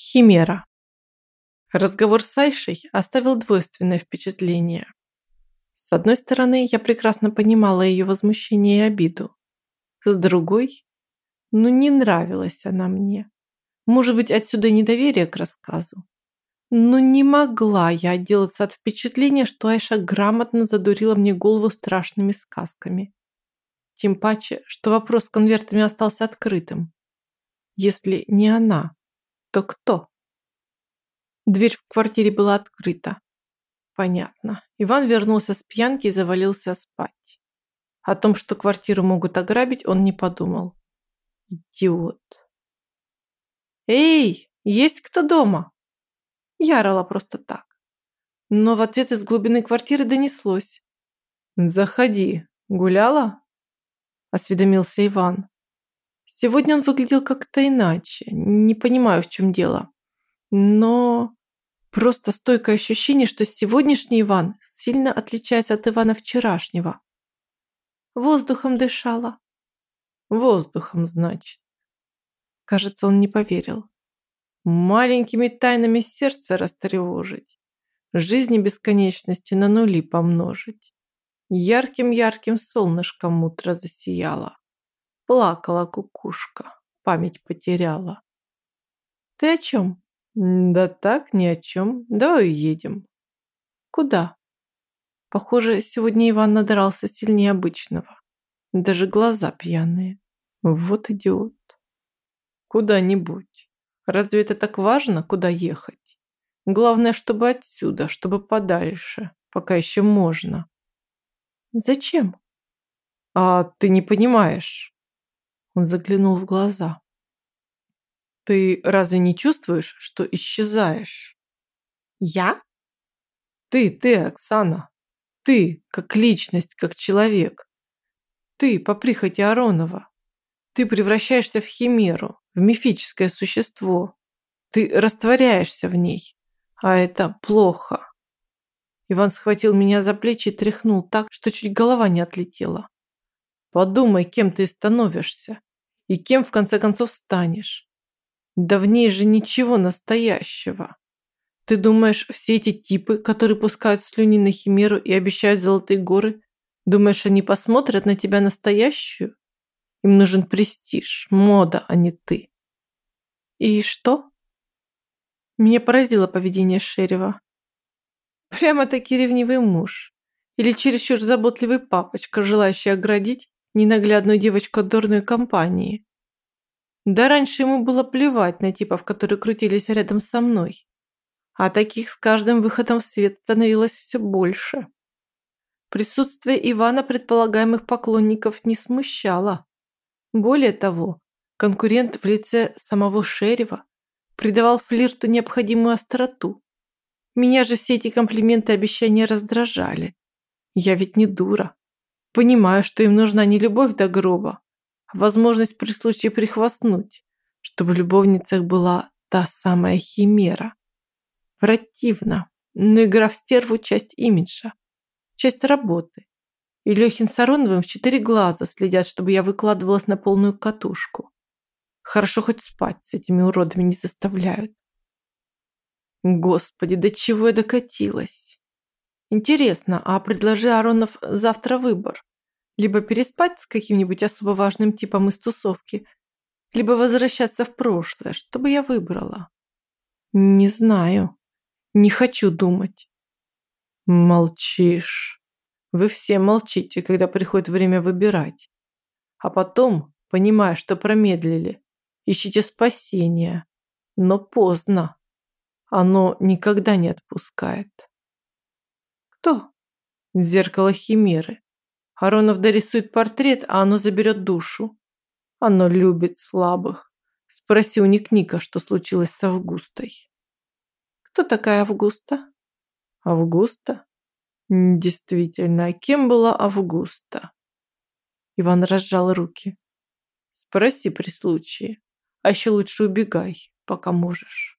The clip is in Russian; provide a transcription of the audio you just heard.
Химера. Разговор с Айшей оставил двойственное впечатление. С одной стороны, я прекрасно понимала ее возмущение и обиду. С другой, ну не нравилась она мне. Может быть, отсюда недоверие к рассказу. Но не могла я отделаться от впечатления, что Айша грамотно задурила мне голову страшными сказками. Тем паче, что вопрос с конвертами остался открытым. Если не она, то кто? Дверь в квартире была открыта. Понятно. Иван вернулся с пьянки и завалился спать. О том, что квартиру могут ограбить, он не подумал. Идиот. «Эй, есть кто дома?» Я орала просто так. Но в ответ из глубины квартиры донеслось. «Заходи. Гуляла?» Осведомился Иван. Сегодня он выглядел как-то иначе. Не понимаю, в чем дело. Но просто стойкое ощущение, что сегодняшний Иван сильно отличается от Ивана вчерашнего. Воздухом дышала. Воздухом, значит. Кажется, он не поверил. Маленькими тайнами сердце растревожить. Жизни бесконечности на нули помножить. Ярким-ярким солнышком утро засияло. Плакала кукушка, память потеряла. Ты о чем? Да так, ни о чем. Давай уедем. Куда? Похоже, сегодня Иван надрался сильнее обычного. Даже глаза пьяные. Вот идиот. Куда-нибудь. Разве это так важно, куда ехать? Главное, чтобы отсюда, чтобы подальше, пока еще можно. Зачем? А ты не понимаешь. Он заглянул в глаза. Ты разве не чувствуешь, что исчезаешь? Я? Ты, ты, Оксана. Ты, как личность, как человек. Ты, по прихоти Аронова. Ты превращаешься в химеру, в мифическое существо. Ты растворяешься в ней. А это плохо. Иван схватил меня за плечи и тряхнул так, что чуть голова не отлетела. Подумай, кем ты становишься. И кем в конце концов станешь? Да в ней же ничего настоящего. Ты думаешь, все эти типы, которые пускают слюни на химеру и обещают золотые горы, думаешь, они посмотрят на тебя настоящую? Им нужен престиж, мода, а не ты. И что? Меня поразило поведение Шерева. Прямо-таки ревнивый муж. Или чересчур заботливый папочка, желающий оградить ненаглядную девочку от дурной компании. Да раньше ему было плевать на типов, которые крутились рядом со мной. А таких с каждым выходом в свет становилось все больше. Присутствие Ивана предполагаемых поклонников не смущало. Более того, конкурент в лице самого Шерева придавал флирту необходимую остроту. Меня же все эти комплименты и обещания раздражали. Я ведь не дура. Понимаю, что им нужна не любовь до гроба, а возможность при случае прихвастнуть, чтобы в любовницах была та самая химера. Противно, но игра в стерву – часть имиджа, часть работы. И Лехин с Ароновым в четыре глаза следят, чтобы я выкладывалась на полную катушку. Хорошо хоть спать с этими уродами не заставляют. Господи, до чего я докатилась? Интересно, а предложи Аронов завтра выбор. Либо переспать с каким-нибудь особо важным типом из тусовки, либо возвращаться в прошлое. Что бы я выбрала? Не знаю. Не хочу думать. Молчишь. Вы все молчите, когда приходит время выбирать. А потом, понимая, что промедлили, ищите спасения. Но поздно. Оно никогда не отпускает. Кто? Зеркало Химеры. Аронов дорисует портрет, а оно заберет душу. Оно любит слабых. Спроси у Ник-Ника, что случилось с Августой. Кто такая Августа? Августа? Действительно, а кем была Августа? Иван разжал руки. Спроси при случае. А еще лучше убегай, пока можешь.